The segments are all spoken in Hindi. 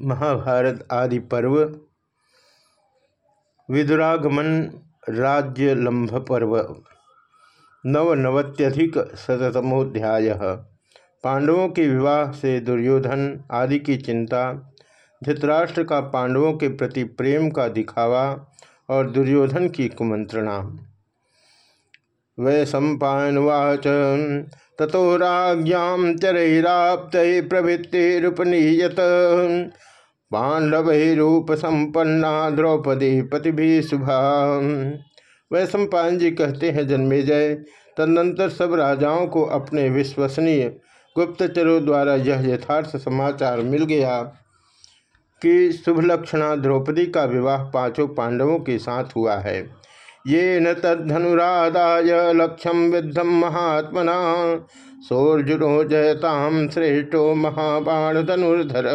महाभारत आदि पर्व, विदुरागमन राज्यलंभ पर्व। नवनवत्यधिक शतमोध्याय पांडवों के विवाह से दुर्योधन आदि की चिंता, धृतराष्ट्र का पांडवों के प्रति प्रेम का दिखावा और दुर्योधन की कुमंत्रणा। वै सम्पावाच ततो राज्ञां चरैराप्त पांडवरूप संपन्ना द्रौपदी पति भी शुभा। वह सम्पान जी कहते हैं जन्मेजय तदनंतर सब राजाओं को अपने विश्वसनीय गुप्तचरों द्वारा यह यथार्थ समाचार मिल गया कि शुभलक्षणा द्रौपदी का विवाह पाँचों पांडवों के साथ हुआ है। ये न तद्धनुराधाय लक्ष्यम विद्धम महात्मना। सोर्जुनो जयताम श्रेष्ठो महाबाण धनुर्धर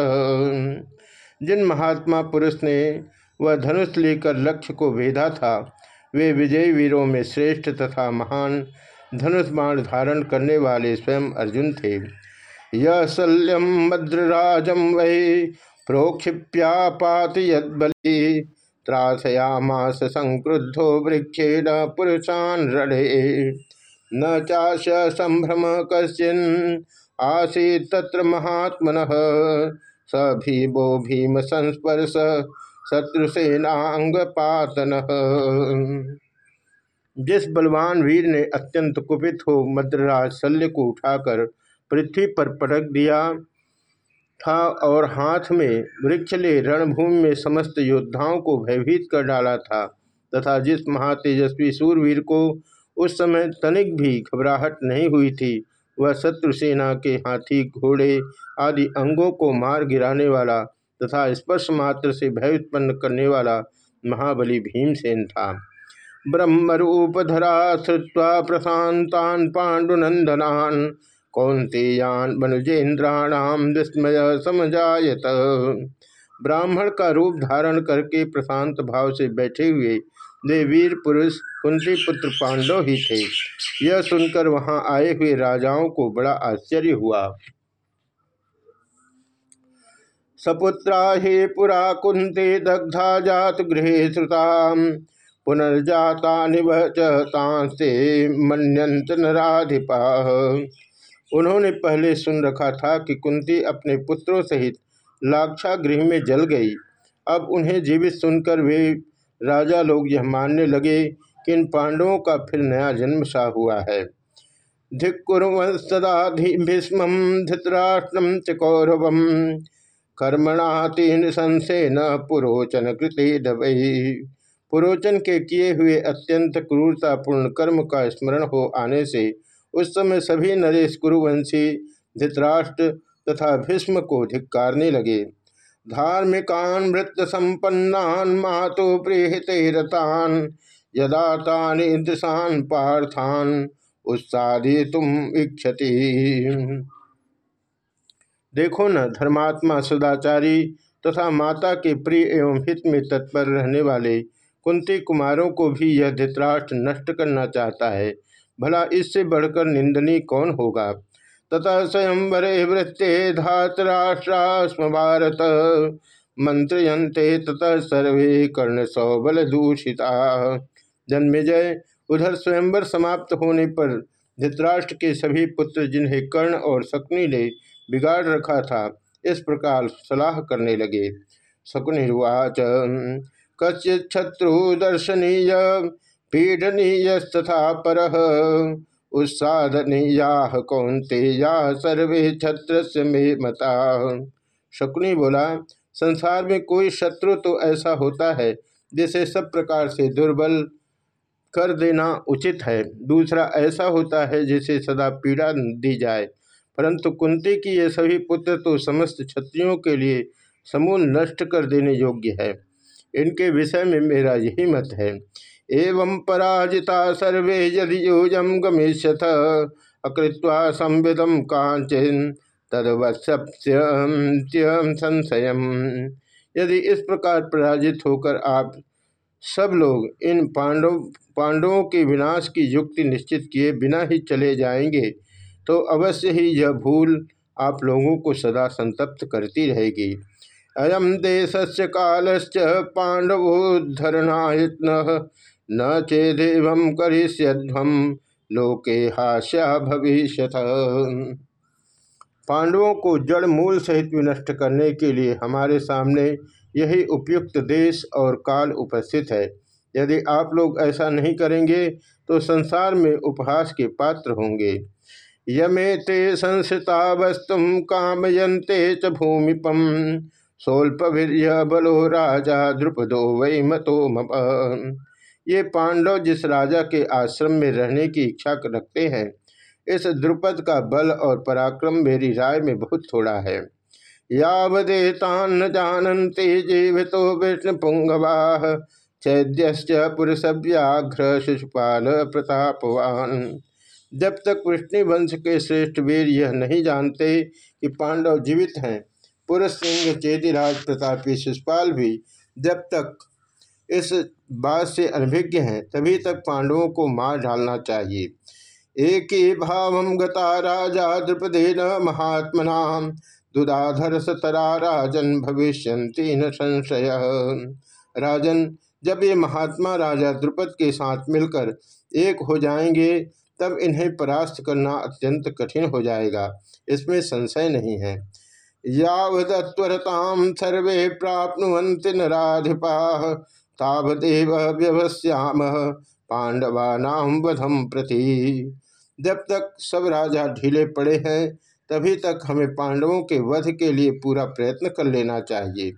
जिन महात्मा पुरुष ने वह धनुष लेकर लक्ष्य को भेदा था, वे विजयी वीरों में श्रेष्ठ तथा महान धनुष बाण धारण करने वाले स्वयं अर्जुन थे। यह शल्यम भद्रराजम वही प्रोक्षिप्यापात यदि त्रासयामास संक्रुद्धो वृक्षेण पुरुषान रणे न चाश संभ्रम कश्चिन आसी तत्र महात्मन। स भीमो भीम संस्पर्श शत्रुसेनांग पातन जिस बलवान वीर ने अत्यंत कुपित हो मद्रराज शल्य को उठाकर पृथ्वी पर पटक दिया था और हाथ में वृक्ष ले रणभूमि में समस्त योद्धाओं को भयभीत कर डाला था तथा जिस महातेजस्वी सूरवीर को उस समय तनिक भी घबराहट नहीं हुई थी, वह शत्रुसेना के हाथी, घोड़े आदि अंगों को मार गिराने वाला तथा स्पर्श मात्र से भय उत्पन्न करने वाला महाबली भीमसेन था। ब्रह्मरूपधरा श्रुवा प्रशांतान पांडुनंदनान कौंतेयान मनुजेन्द्राणाम विस्मय समझायत ब्राह्मण का रूप धारण करके प्रशांत भाव से बैठे हुए वे वीर पुरुष कुंती पुत्र पांडव ही थे। यह सुनकर वहाँ आए हुए राजाओं को बड़ा आश्चर्य हुआ। सपुत्रा, ही पुरा कुंते, दग्धा जात गृह श्रुता पुनर्जाता निभचतांसे मनंत नाधिपा उन्होंने पहले सुन रखा था कि कुंती अपने पुत्रों सहित लाक्षा गृह में जल गई। अब उन्हें जीवित सुनकर वे राजा लोग यह मानने लगे कि इन पांडवों का फिर नया जन्म सा हुआ है। भीष्म धृतराष्ट्रम च कौरवम कर्मणातीन संसेन पुरोचन कृति दबई पुरोचन के किए हुए अत्यंत क्रूरतापूर्ण कर्म का स्मरण हो आने से उस समय सभी नरेश कुरुवंशी धृतराष्ट्र तथा भीष्म को धिक्कारने लगे। धार्मिकान वृत्त संपन्नान मातु प्रीहित रतान यदा तानि दृशान पार्थान उत्सादी तुम इच्छति। देखो न, धर्मात्मा सदाचारी तथा माता के प्रिय एवं हित में तत्पर रहने वाले कुंती कुमारों को भी यह धृतराष्ट्र नष्ट करना चाहता है। भला इससे बढ़कर निंदनीय कौन होगा? तथा स्वयंवरे वृत्ते धातराष्ट्रास्म भारत। मंत्रयंते तथा सर्वे कर्ण सौबल दूषिता। जन्मेजय उधर स्वयंवर समाप्त होने पर धृतराष्ट्र के सभी पुत्र जिन्हें कर्ण और शकुनी ने बिगाड़ रखा था, इस प्रकार सलाह करने लगे। शकुनिर्वाच कच्चित शत्रु दर्शनीय पीडनीयस्तथा पर उत्साधनीया कौंतेया सर्वे छत्र मता। शकुनी बोला, संसार में कोई शत्रु तो ऐसा होता है जिसे सब प्रकार से दुर्बल कर देना उचित है। दूसरा ऐसा होता है जिसे सदा पीड़ा दी जाए। परंतु कुंती की ये सभी पुत्र तो समस्त क्षत्रियों के लिए समूल नष्ट कर देने योग्य है। इनके विषय में मेरा यही मत है। एवं पराजिता सर्वे यदि यूजम गमिष्यथ, अकृत्वा संविदम कांचन तदवत्स्यम संशय यदि इस प्रकार पराजित होकर आप सब लोग इन पांडव, पांडवों के विनाश की युक्ति निश्चित किए बिना ही चले जाएँगे तो अवश्य ही यह भूल आप लोगों को सदा संतप्त करती रहेगी। अयम देश से कालश्च पांडवोद्धरणायत्न न चेदेव करिष्यध्वम लोके हास्या भविष्य पांडवों को जड़ मूल सहित विनष्ट करने के लिए हमारे सामने यही उपयुक्त देश और काल उपस्थित है। यदि आप लोग ऐसा नहीं करेंगे तो संसार में उपहास के पात्र होंगे। यमेते संस्था वस्तु कामयंते च भूमिपम सोल्पवीर्य बलो राजा द्रुपदो वै मतो ये पांडव जिस राजा के आश्रम में रहने की इच्छा रखते हैं, इस द्रुपद का बल और पराक्रम मेरी राय में बहुत थोड़ा है। यावदेतान जानते जीवितो विष्णु पुंगवा चैद्य पुरुष व्याघ्र शिशुपाल प्रतापवान। जब तक वृष्णि वंश के श्रेष्ठ वीर यह नहीं जानते कि पांडव जीवित हैं, पुरुष सिंह चेदिराज प्रतापी शिशुपाल भी, जब तक इस बात से अनभिज्ञ हैं, तभी तक पांडवों को मार डालना चाहिए। एक ही भाव गता राजा द्रुपदे न महात्मना दुदाधर सतरा राजन भविष्य न संशय। राजन, जब ये महात्मा राजा द्रुपद के साथ मिलकर एक हो जाएँगे, तब इन्हें परास्त करना अत्यंत कठिन हो जाएगा। इसमें संशय नहीं है। यावदत्वरताम सर्वे प्राप्नुवंति नाधिपा तावदेव व्यवस्याम पांडवानाम वधम प्रति। जब तक सब राजा ढीले पड़े हैं, तभी तक हमें पांडवों के वध के लिए पूरा प्रयत्न कर लेना चाहिए।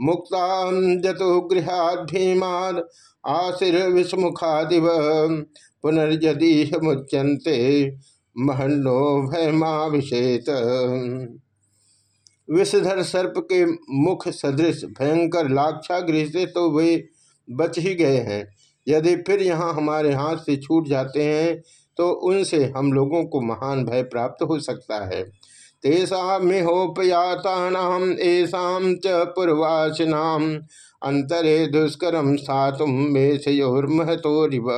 मुक्ता जतो गृहाद भीमाद आशिर विषमुखादिव पुनर्यदि मुच्यंते महन्नो भयमाभिषेत विषधर सर्प के मुख सदृश भयंकर लाक्षा गृह से तो वे बच ही गए हैं। यदि फिर यहाँ हमारे हाथ से छूट जाते हैं तो उनसे हम लोगों को महान भय प्राप्त हो सकता है। तेषा मिहोपयातानाम ऐसा च पूर्वासिनाम अंतरे दुष्करम सातुम मेषयोर्महतोरिव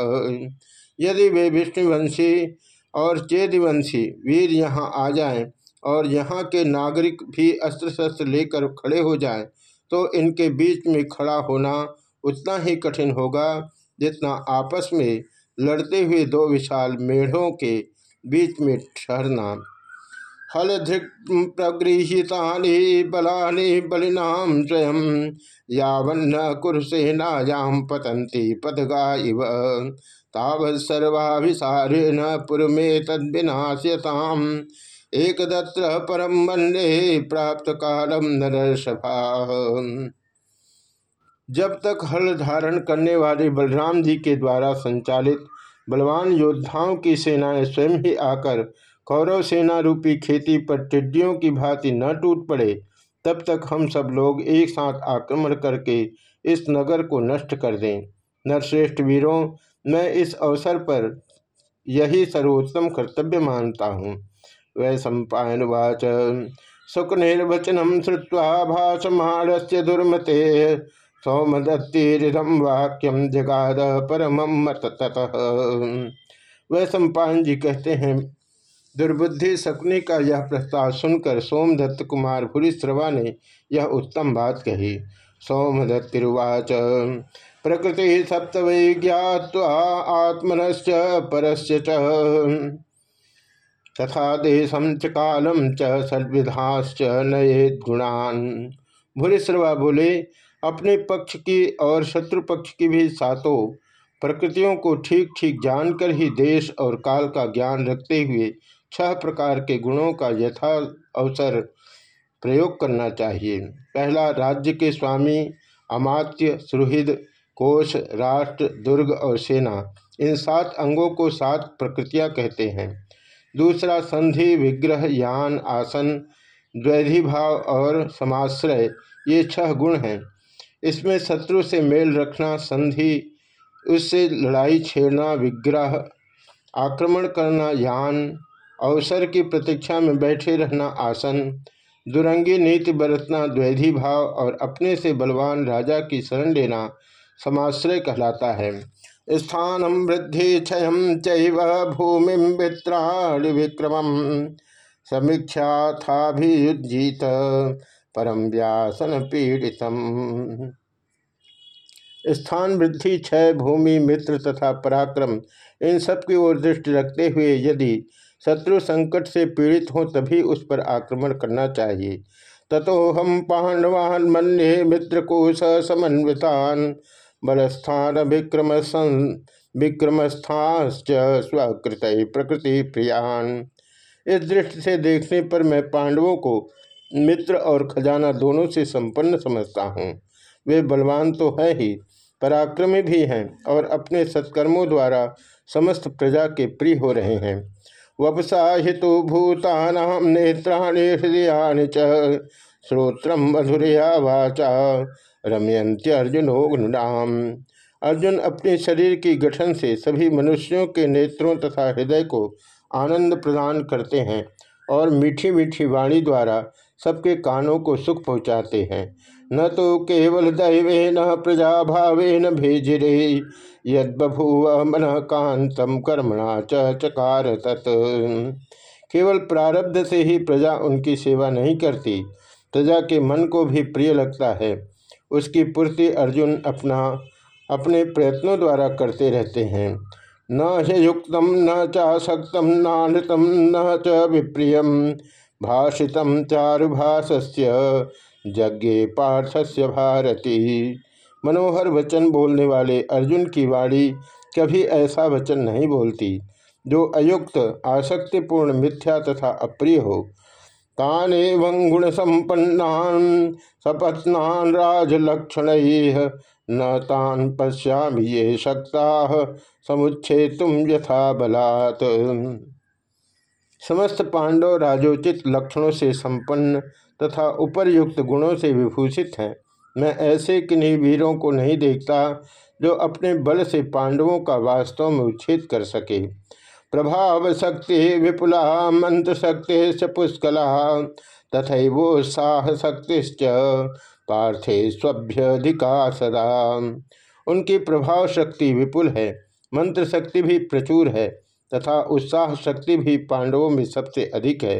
यदि वे विष्णुवंशी और चेदिवंशी वीर यहाँ आ जाएँ और यहाँ के नागरिक भी अस्त्र शस्त्र लेकर खड़े हो जाएँ, तो इनके बीच में खड़ा होना उतना ही कठिन होगा जितना आपस में लड़ते हुए दो विशाल मेढ़ों के बीच में ठहरना। हलधृक् प्रगृहिता बलानि बलिनाम स्वयं यावन्न कुरुसेनायाम पतंती पदगा इव तावत् सर्वाभिसारेण पुरमे तद्विनाश्यताम। एक दत्र परम वन्य प्राप्त कालम नरसभा। जब तक हल धारण करने वाले बलराम जी के द्वारा संचालित बलवान योद्धाओं की सेनाएँ स्वयं ही आकर कौरव सेना रूपी खेती पर टिड्डियों की भांति न टूट पड़े, तब तक हम सब लोग एक साथ आक्रमण करके इस नगर को नष्ट कर दें। नरश्रेष्ठ वीरों, मैं इस अवसर पर यही सर्वोत्तम कर्तव्य मानता हूँ। वै सम्पावाच निर्वचनम श्रुवा भाषमाणस्य दुर्मते। सौमदत्तीरिदम वाक्यम जगाद परम मत ततः सम्पान जी कहते हैं, दुर्बुद्धि शकुनी का यह प्रस्ताव सुनकर सोमदत्त कुमार भूरिश्रवा ने यह उत्तम बात कही। सोमदत्तिवाच प्रकृति सप्त वै ज्ञावा आत्मनश्च परस्य तथा देशम च कालम च सद्विधाश्च नयेद गुणान। भूरिश्रवा बोले, अपने पक्ष की और शत्रु पक्ष की भी सातों प्रकृतियों को ठीक ठीक जानकर ही देश और काल का ज्ञान रखते हुए छह प्रकार के गुणों का यथा अवसर प्रयोग करना चाहिए। पहला, राज्य के स्वामी, अमात्य, सुहृद कोष राष्ट्र, दुर्ग और सेना, इन सात अंगों को सात प्रकृतियाँ कहते हैं। दूसरा संधि, विग्रह, यान, आसन द्वैधि भाव और समाश्रय, ये छह गुण हैं। इसमें शत्रु से मेल रखना, संधि, उससे लड़ाई छेड़ना, विग्रह, आक्रमण करना, यान, अवसर की प्रतीक्षा में बैठे रहना, आसन, दुरंगी नीति बरतना द्वैधी भाव और अपने से बलवान राजा की शरण लेना समाश्रय कहलाता है। स्थानम वृद्धि क्षय चैव भूमि वित्राणि विक्रम। समीक्षा था भी युजीत परम व्यासन पीड़ितम। स्थान वृद्धि, क्षय, भूमि, मित्र तथा पराक्रम, इन सब की ओर दृष्टि रखते हुए यदि शत्रु संकट से पीड़ित हो, तभी उस पर आक्रमण करना चाहिए। ततो हम पांडवान मन्ये मित्र को समन्वितान। बलस्थान विक्रम विक्रमस्थाश्च स्वकृत प्रकृति प्रियान इस दृष्टि से देखने पर मैं पांडवों को मित्र और खजाना दोनों से संपन्न समझता हूँ। वे बलवान तो है ही, पराक्रमी भी हैं और अपने सत्कर्मों द्वारा समस्त प्रजा के प्रिय हो रहे हैं। वपसा हितु भूतानाम नेत्राणि हृदय च श्रोत्रम मधुरया वाचा। रमयंत्य अर्जुन अपने शरीर की गठन से सभी मनुष्यों के नेत्रों तथा हृदय को आनंद प्रदान करते हैं और मीठी मीठी वाणी द्वारा सबके कानों को सुख पहुँचाते हैं। न तो केवल दैवे न प्रजा भावे न भेजरे यद बभूव मन कांतम कर्मणा चकार तत् केवल प्रारब्ध से ही प्रजा उनकी सेवा नहीं करती, प्रजा के मन को भी प्रिय लगता है। उसकी पूर्ति अर्जुन अपना, अपने प्रयत्नों द्वारा करते रहते हैं। न युक्त न चाशक्तम नानृतम न च विप्रियम। भाषित चारुभाष्य यज्ञ पार्थस्य भारती। मनोहर वचन बोलने वाले अर्जुन की वाणी कभी ऐसा वचन नहीं बोलती, जो अयुक्त, आसक्तिपूर्ण, मिथ्या तथा अप्रिय हो। ताने गुण संपन्नान, सपत्नान राजलक्षण, न तान पश्यामि ये शक्ता समुच्छे तुम यथा बलात्। समस्त पांडव राजोचित लक्षणों से संपन्न तथा उपरयुक्त गुणों से विभूषित हैं। मैं ऐसे किन्हीं वीरों को नहीं देखता जो अपने बल से पांडवों का वास्तव में उच्छेद कर सके। प्रभाव शक्ति विपुला मंत्र शक्ति पुष्कला तथा वो साह शक्ति पार्थे स्वभ्यधिका सदा उनकी प्रभाव शक्ति विपुल है मंत्र शक्ति भी प्रचुर है, तथा उत्साह शक्ति भी पांडवों में सबसे अधिक है।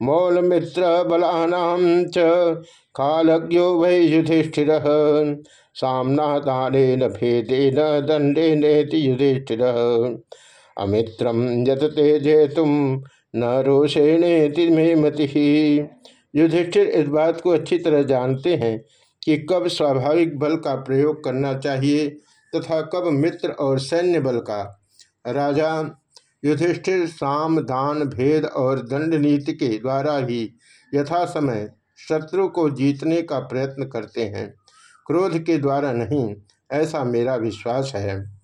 मौल मित्र बलानाम च कालज्ञो वै युधिष्ठिर सामना दान भेदे न दंडे नेति युधिष्ठिर। अमित्रम यत तेजे तुम न रोषेणे मे मति। युधिष्ठिर इस बात को अच्छी तरह जानते हैं कि कब स्वाभाविक बल का प्रयोग करना चाहिए तथा कब मित्र और सैन्य बल का। राजा, युधिष्ठिर साम, दान, भेद और दंड नीति के द्वारा ही यथा समय शत्रु को जीतने का प्रयत्न करते हैं। क्रोध के द्वारा नहीं, ऐसा मेरा विश्वास है।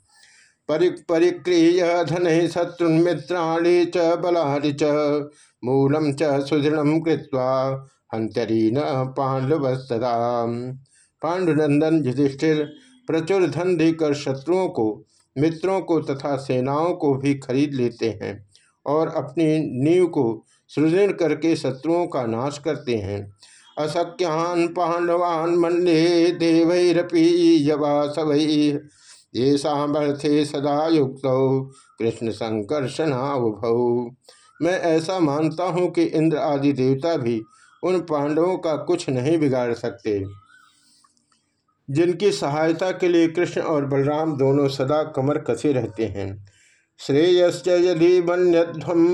परिक्रिय धन शत्रु मित्राणी च बलानि च मूलम च सुदृढ़ कृत्वा हंतरी न पांडवस्तदा पांडुनंदन युधिष्ठिर प्रचुर धन देकर शत्रुओं को, मित्रों को तथा सेनाओं को भी खरीद लेते हैं और अपनी नींव को सृजन करके शत्रुओं का नाश करते हैं। असख्यान पांडवान मंडे देवैरपी यवा सवै ये सामर्थ्य सदा युक्त। कृष्ण संकर्षणाभौ मैं ऐसा मानता हूँ कि इंद्र आदि देवता भी उन पांडवों का कुछ नहीं बिगाड़ सकते। जिनकी सहायता के लिए कृष्ण और बलराम दोनों सदा कमर कसे रहते हैं। श्रेयश्च यदि मन्यध्वम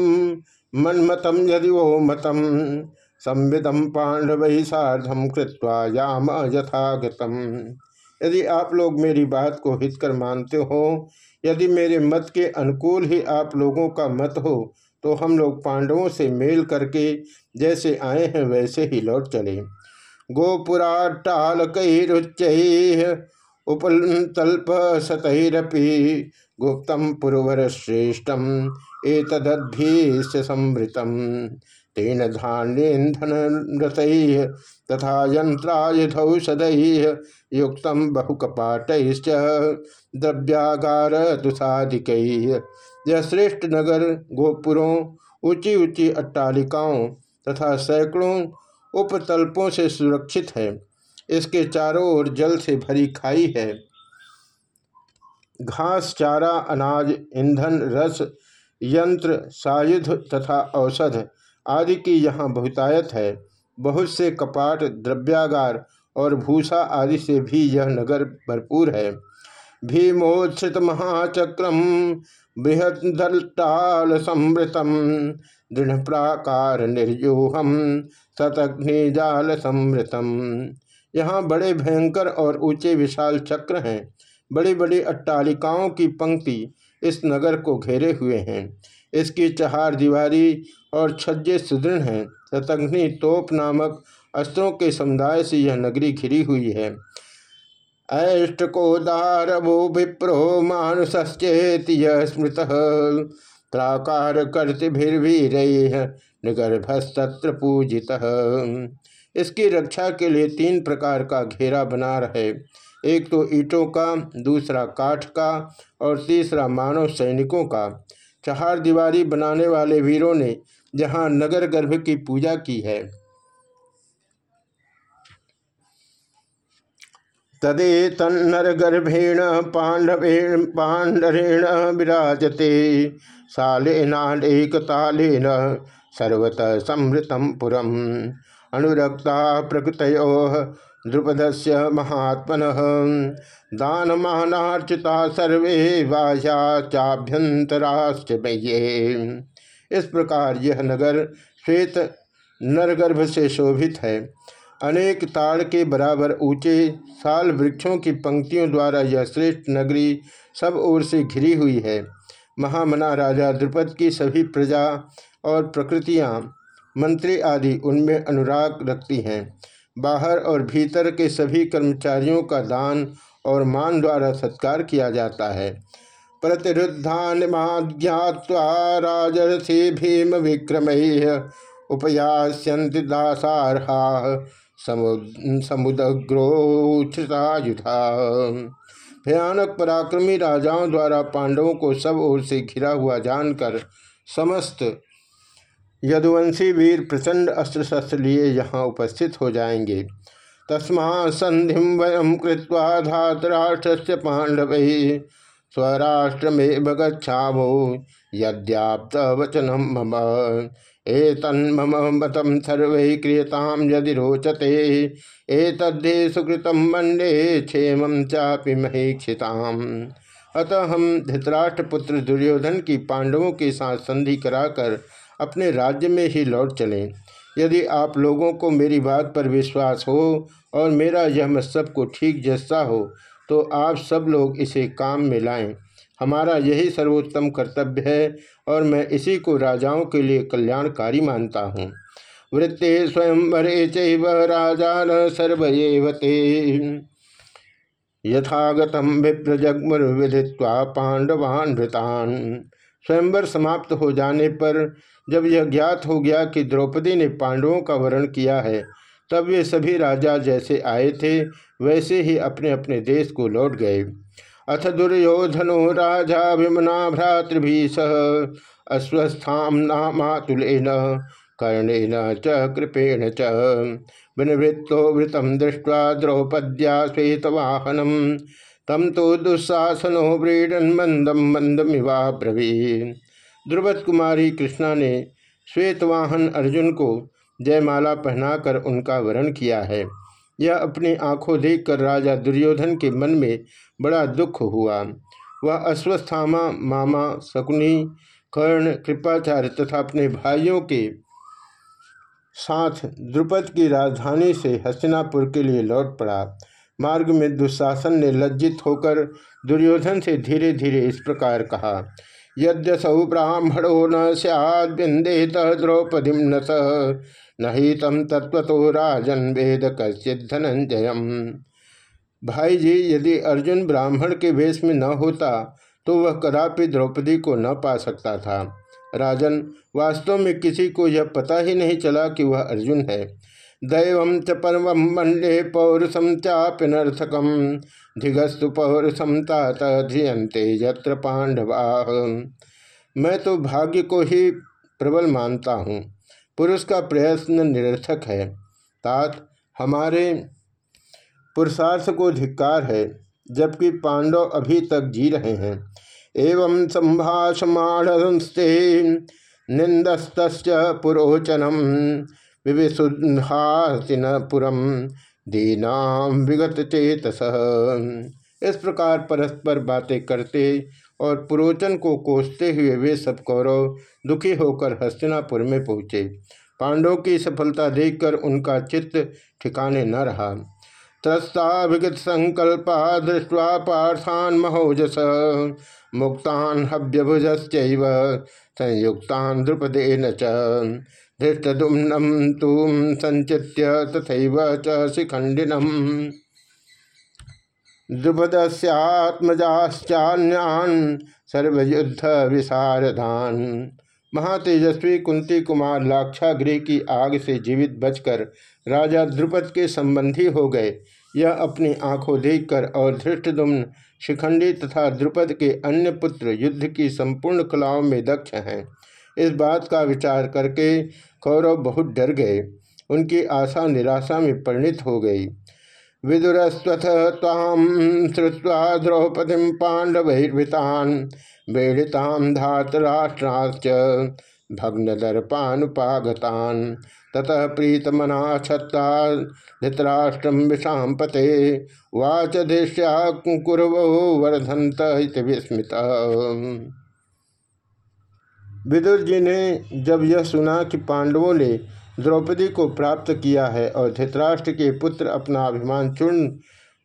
मन्मतम यदि वो मतम संविदम पांडव ही साधम कृत्वा याम यथागतम। यदि आप लोग मेरी बात को हितकर मानते हो, यदि मेरे मत के अनुकूल ही आप लोगों का मत हो तो हम लोग पांडवों से मेल करके जैसे आए हैं वैसे ही लौट चले। रुच्च उपल्प सतरपी गुप्तम पुरवर श्रेष्ठम एतदद्भीष्य तेन धान्यधन रत तथा यंत्रायुधौषध युक्त बहुकपाट द्रव्यागार दुसादिक यह श्रेष्ठ नगर गोपुरों, ऊँची ऊँची अट्टालिकाओं तथा सैकड़ों उपतल्पों से सुरक्षित है। इसके चारों ओर जल से भरी खाई है। घास, चारा, अनाज, ईंधन, रस, यंत्र, सायुध तथा औषध आदि की यहाँ बहुतायत है। बहुत से कपाट, द्रव्यागार और भूषा आदि से भी यह नगर भरपूर है। भीमोत्थित महाचक्रम बृहदल समृतम दृढ़ प्राकार निर्जोहम जाल समृतम यहाँ बड़े भयंकर और ऊँचे विशाल चक्र हैं। बड़ी बड़ी अट्टालिकाओं की पंक्ति इस नगर को घेरे हुए हैं। इसकी चहार दीवारी और छज्जे सुदृढ़ हैं। शतघ्नि तोप नामक अस्त्रों के समुदाय से यह नगरी घिरी हुई है। दारवो विप्रो मानुषश्चेत स्मृत। त्राकार कर्तिभिर्वीर निगर्भस्तत्र पूजित। इसकी रक्षा के लिए तीन प्रकार का घेरा बना रहे। एक तो ईंटों का, दूसरा काठ का और तीसरा मानव सैनिकों का। चहार दीवारी बनाने वाले वीरों ने जहाँ नगर गर्भ की पूजा की है। तदे तन्नर गर्भेण, पांडवेण, पांडरेण विराजते। सालेनालेक तालेन सर्वतः समृतम पुरम। अनुरक्ता से महात्मन। दानमानार्चिता सर्वे बाह्याचाभ्यंतराश्च इस प्रकार यह नगर श्वेत नरगर्भ से शोभित है। अनेक ताड़ के बराबर ऊँचे साल वृक्षों की पंक्तियों द्वारा यह श्रेष्ठ नगरी सब ओर से घिरी हुई है। महामना राजा द्रुपद की सभी प्रजा और प्रकृतियाँ, मंत्री आदि उनमें अनुराग रखती हैं। बाहर और भीतर के सभी कर्मचारियों का दान और मान द्वारा सत्कार किया जाता है। प्रतिरुद्धान्माज्ञावा राजर्षि भीम विक्रम उपयास्यंति दासारहा समुद्रोच्छ्रितायुधा भयानक पराक्रमी राजाओं द्वारा पांडवों को सब ओर से घिरा हुआ जानकर समस्त यदुवंशी वीर प्रचंड अस्त्र शस्त्र लिए यहाँ उपस्थित हो जाएँगे। तस्मा संधि वयम कृत्वा धातराष्ट्र से पांडव स्वराष्ट्र में गच्छामो यद्याप्त वचनम मम एतन्मम मतम सर्व क्रियताम यदि रोचते। एतद्धे सुकृतम मंडे क्षेम चापि महीक्षिताम। अतः हम धृतराष्ट्रपुत्र दुर्योधन की पांडवों के साथ संधि कराकर अपने राज्य में ही लौट चलें। यदि आप लोगों को मेरी बात पर विश्वास हो और मेरा यह मत को ठीक जैसा हो तो आप सब लोग इसे काम में लाएँ। हमारा यही सर्वोत्तम कर्तव्य है और मैं इसी को राजाओं के लिए कल्याणकारी मानता हूँ। वृत्ते स्वयंवरे चैव राजा न सर्वते यथागतम विप्रजगमुर्विधित्वा पांडवान भृतान स्वयंवर समाप्त हो जाने पर जब यह ज्ञात हो गया कि द्रौपदी ने पांडवों का वर्ण किया है तब वे सभी राजा जैसे आए थे, वैसे ही अपने अपने देश को लौट गए। अथ दुर्योधनो राजा विमना भ्रातृभि सह अस्वस्थाम नामातुलन कर्णेन च, कृपेण च, विनिवृत्तो वृतम दृष्ट्वा द्रौपद्या श्वेतवाहनम तम तो दुस्साहसनो व्रीडन मंदम मंदमिवा ब्रवीन द्रुपद कुमारी कृष्णा ने श्वेतवाहन अर्जुन को जयमाला पहनाकर उनका वरण किया है। यह अपनी आँखों देखकर राजा दुर्योधन के मन में बड़ा दुख हुआ। वह अश्वस्थामा, मामा, शकुनी, कर्ण, कृपाचार्य तथा अपने भाइयों के साथ द्रुपद की राजधानी से हस्तिनापुर के लिए लौट पड़ा। मार्ग में दुशासन ने लज्जित होकर दुर्योधन से धीरे धीरे इस प्रकार कहा यद्यसौ ब्राह्मणो न सैदेत द्रौपदी न स। नहीं तम तत्व राजन वेद कश्चित धनंजय भाई जी यदि अर्जुन ब्राह्मण के वेश में न होता तो वह कदापि द्रौपदी को न पा सकता था। राजन, वास्तव में किसी को यह पता ही नहीं चला कि वह अर्जुन है। दैव च परम मंडे पौरुषम चाप्यनर्थकम धिगस्तु पौरुषम तात धियंते यत्र मैं तो भाग्य को ही प्रबल मानता हूँ। पुरुष का प्रयत्न निरर्थक है। तात हमारे पुरुषार्थ को धिक्कार है, जबकि पांडव अभी तक जी रहे हैं। एवं संभाषमाणस्ते निंदस्त पुरोचनम। विविशुहासिनपुरम दीनाम विगत चेतस इस प्रकार परस्पर बातें करते और पुरोचन को कोसते हुए वे सब कौरव दुखी होकर हस्तिनापुर में पहुँचे। पांडवों की सफलता देखकर उनका चित्त ठिकाने न रहा। त्रस्ता विगत संकल्पा दृष्टवा पार्थान महोजस, मुक्तान हव्यभुज संयुक्तान द्रुपदेन च। धृष्टदुम्नम तुम संचित्य तथा च शिखंडिनम सर्वयुद्ध विशारदान महातेजस्वी कुंती कुमार लाक्षागृह की आग से जीवित बचकर राजा द्रुपद के संबंधी हो गए। यह अपनी आँखों देखकर और धृष्टदुम्न शिखंडी तथा द्रुपद के अन्य पुत्र युद्ध की संपूर्ण कलाओं में दक्ष हैं। इस बात का विचार करके कौरव बहुत डर गए। उनकी आशा निराशा में परिणित हो गई। विदुरस्वथ ताम श्रुवा द्रौपदी पांडवैर्भितान वेड़िताम धातराष्ट्राश्च भग्नदर्पानुपागतान। ततः प्रीतमना छत्ता धृतराष्ट्रम विषाम पते। वाच दृश्या कुरवो वर्धंत विस्मित। विदुर जी ने जब यह सुना कि पांडवों ने द्रौपदी को प्राप्त किया है और धृतराष्ट्र के पुत्र अपना अभिमान चूर्ण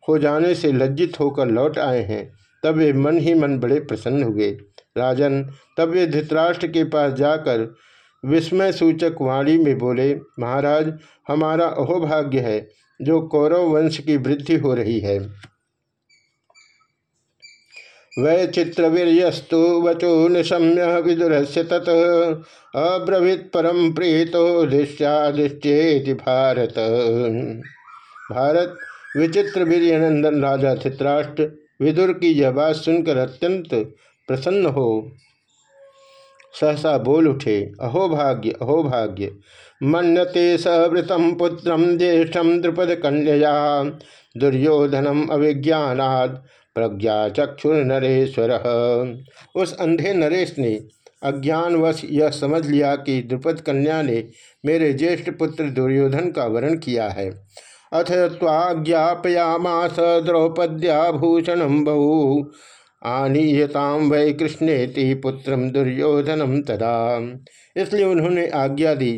हो जाने से लज्जित होकर लौट आए हैं, तब वे मन ही मन बड़े प्रसन्न हुए। राजन, तब वे धृतराष्ट्र के पास जाकर विस्मय सूचक वाणी में बोले, महाराज, हमारा अहोभाग्य है जो कौरव वंश की वृद्धि हो रही है। वै चित्रवीर्यस्तु वचो निशम्य विदुर से तत। अब्रवीत परम प्रीतो दृश्यादिश्चेति भारत। भारत विचित्र वीरनंदन राजा चित्राष्ट्र विदुर की यह बात सुनकर अत्यंत प्रसन्न हो। सहसा बोल उठे अहोभाग्य अहोभाग्य मन्यते सवृतम पुत्रम ज्येष्ठम द्रुपद कन्या दुर्योधनम अभिज्ञानाद प्रज्ञा चक्षुर नरेश्वर उस अंधे नरेश ने अज्ञानवश यह समझ लिया कि द्रुपद कन्या ने मेरे ज्येष्ठ पुत्र दुर्योधन का वर्ण किया है। अथ ताज्ञापयामा ताज्ञापयामास द्रौपद्याभूषण बहु। आनीयताम वै कृष्णेति पुत्र दुर्योधनम तदा। इसलिए उन्होंने आज्ञा दी,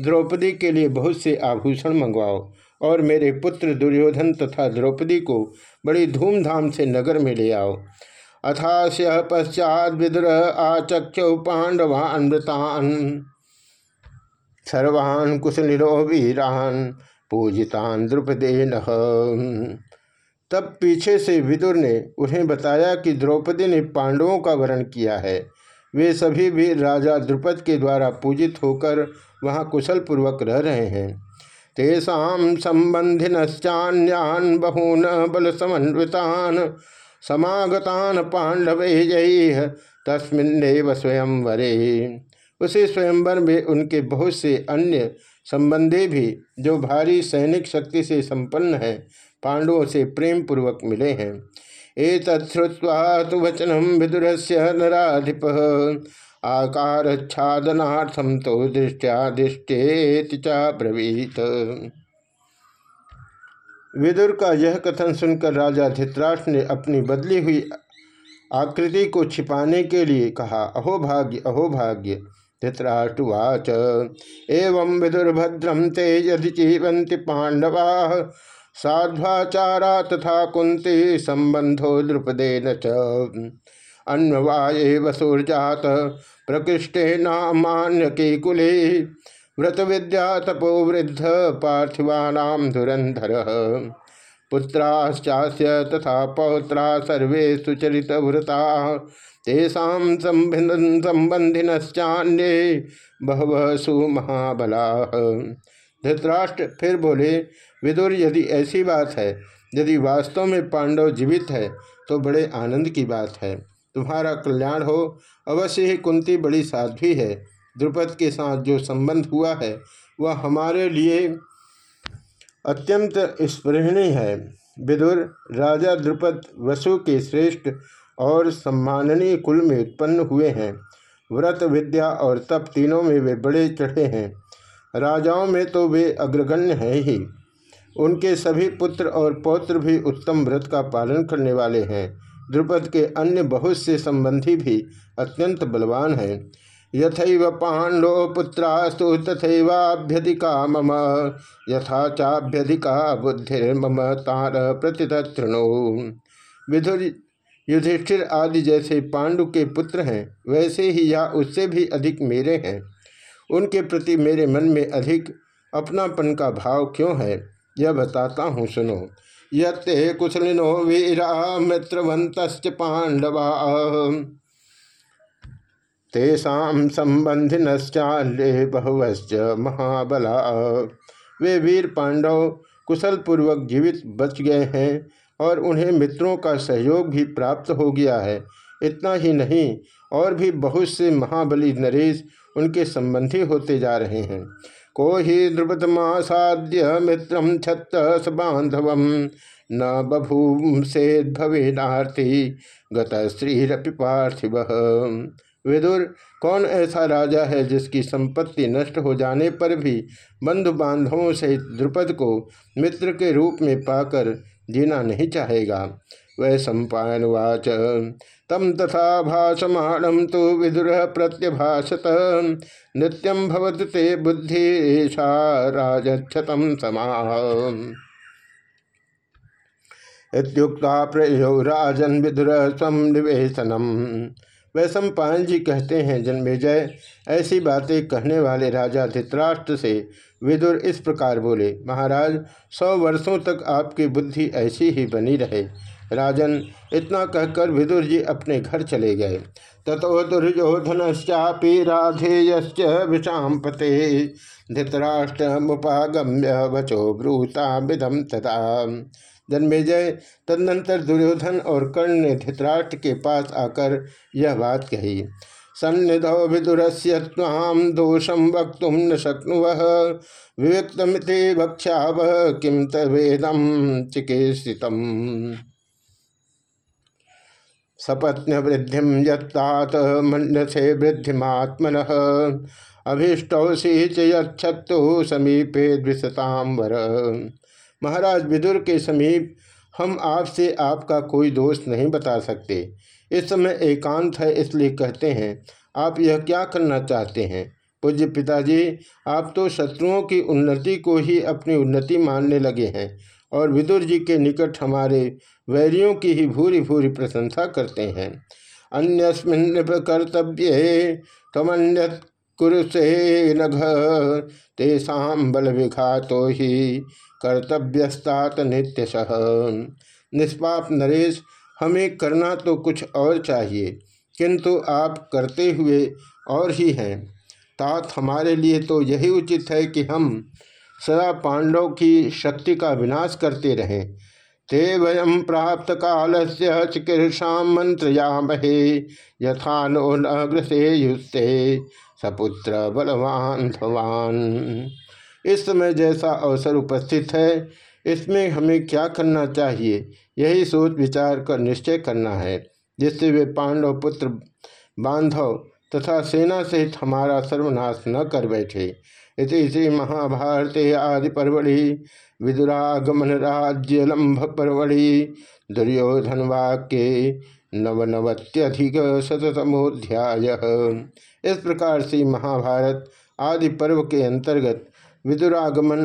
द्रौपदी के लिए बहुत से आभूषण मंगवाओ। और मेरे पुत्र दुर्योधन तथा द्रौपदी को बड़ी धूमधाम से नगर में ले आओ। अथास्य पश्चात विदुर आचक्ष पांडवान मृतान। सर्वान् कुशलिनो वीरान पूजितान द्रुपदेन। तब पीछे से विदुर ने उन्हें बताया कि द्रौपदी ने पांडवों का वर्ण किया है। वे सभी भी राजा द्रुपद के द्वारा पूजित होकर वहाँ कुशलपूर्वक रह रहे हैं। तेषा बहून बल समन्वितान समागतान पांडव जय तस्मिन्नेव स्वयंवरे। उसी स्वयंवर में उनके बहुत से अन्य संबंधी भी, जो भारी सैनिक शक्ति से संपन्न है, पांडवों से प्रेम पूर्वक मिले हैं। एक तत्वा तो वचनम विदुर से नाधिप आकार छादनार्थम तो दृष्टियादिष्टेति ब्रवीत। विदुर का यह कथन सुनकर राजा धित्राष्ट्र ने अपनी बदली हुई आकृति को छिपाने के लिए कहा अहोभाग्य अहोभाग्य धृतराष्ट्रवाच एवं विदुर्भद्रम ते यदि जीवंती पांडवा, साध्वाचारा तथा कुंती संबंधो द्रुपदे न अन्वाये वसुर्जात प्रकृष्टे नामान्य के कुले व्रत विद्या तपो वृद्ध पार्थिवानाम धुरंधर पुत्राश्चास्य तथा पौत्रा सर्वे सुचरित व्रता तेषा संबंधिनश्चान्ये बहव सुमहाबला धृतराष्ट्र फिर बोले, विदुर, यदि ऐसी बात है, यदि वास्तव में पांडव जीवित है तो बड़े आनंद की बात है। तुम्हारा कल्याण हो। अवश्य ही कुंती बड़ी साध्वी है। द्रुपद के साथ जो संबंध हुआ है, वह हमारे लिए अत्यंत स्पृहणीय है। विदुर, राजा द्रुपद वसु के श्रेष्ठ और सम्माननीय कुल में उत्पन्न हुए हैं। व्रत, विद्या और तप तीनों में वे बड़े चढ़े हैं। राजाओं में तो वे अग्रगण्य हैं ही। उनके सभी पुत्र और पौत्र भी उत्तम व्रत का पालन करने वाले हैं। द्रुपद के अन्य बहुत से संबंधी भी अत्यंत बलवान हैं। यथैव पांडो पुत्रास्तु तथैवाभ्यधिका मम यथा चाभ्यधिका बुद्धिर्मम तार प्रतितृणु विधुर युधिष्ठिर आदि जैसे पांडु के पुत्र हैं, वैसे ही या उससे भी अधिक मेरे हैं। उनके प्रति मेरे मन में अधिक अपनापन का भाव क्यों है, यह बताता हूँ, सुनो। ये कुशलिनो वीरा मित्रवंत पांडवा तेषा संबंधिनश्चाल्य बहुवश्च महाबला। वे वीर पांडव कुशल पूर्वक जीवित बच गए हैं और उन्हें मित्रों का सहयोग भी प्राप्त हो गया है। इतना ही नहीं, और भी बहुत से महाबली नरेश उनके संबंधी होते जा रहे हैं। को ही द्रुपदमासाद्य मित्रम छत्त बांधव न बभूम से भवेनार्थी गत श्रीरपि पार्थिव। विदुर, कौन ऐसा राजा है जिसकी संपत्ति नष्ट हो जाने पर भी बंधु बांधवों सहित द्रुपद को मित्र के रूप में पाकर जीना नहीं चाहेगा? वह सम्पावाच तम तथा भाषमाणम तो विदुर प्रत्यभाषत। नित्यम भवत ते बुद्धि राजक्षतम समा। इत्युक्ता प्रयो राजन विदुर संवेशनम वैश्व पायन जी कहते हैं जन्मेजय ऐसी बातें कहने वाले राजा धित्राष्ट्र से विदुर इस प्रकार बोले, महाराज, सौ वर्षों तक आपकी बुद्धि ऐसी ही बनी रहे। राजन इतना कहकर विदुर जी अपने घर चले गए। तथो दुर्योधनश्चापी राधेयश्च विषाम पते धृतराष्ट्रमुपागम्य वचो ब्रूता विधम तथा जन्मेजय, तदनंतर दुर्योधन और कर्ण ने धृतराष्ट्र के पास आकर यह बात कही, सन्निधौ विदुरस्य ताम दोषम वक्त न शक्नुव। विवेक्तमिति वक्ष्याव किम तवेदम चिकित्सित सपत्न वृद्धि यत्तात से वृद्धिमात्मन अभीष्टौसी चत्तु समीपे द्विशतांबर महाराज विदुर के समीप हम आपसे आपका कोई दोष नहीं बता सकते। इस समय एकांत है इसलिए कहते हैं, आप यह क्या करना चाहते हैं? पूज्य पिताजी, आप तो शत्रुओं की उन्नति को ही अपनी उन्नति मानने लगे हैं। और विदुर जी के निकट हमारे वैरियों की ही भूरी भूरी प्रशंसा करते हैं। अन्यस्मिन कर्तव्य तमन्य कुरुसे नघ तेषा बल विघातो ही कर्तव्यस्तात नित्य सह निष्पाप नरेश, हमें करना तो कुछ और चाहिए, किंतु आप करते हुए और ही हैं। तात हमारे लिए तो यही उचित है कि हम सदा पांडव की शक्ति का विनाश करते रहें। ते वयम प्राप्त काल से चिकीर्षा मंत्रयामहे यथा नो नग्रसे युस्ते, सपुत्र बलवान भवान। इस समय जैसा अवसर उपस्थित है, इसमें हमें क्या करना चाहिए? यही सोच विचार कर निश्चय करना है, जिससे वे पांडव पुत्र बांधव तथा सेना सहित हमारा सर्वनाश न कर बैठे। इति श्री महाभारते आदि परवड़ि विदुरागमन राज्यलंभ परवड़ि दुर्योधन वाक्य नवनवत्यधिक शतमोध्याय इस प्रकार से महाभारत आदि पर्व के अंतर्गत विदुरागमन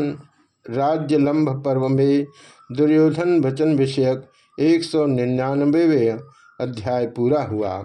राज्यलंभ पर्व में दुर्योधन वचन विषयक एक सौ निन्यानबे अध्याय पूरा हुआ।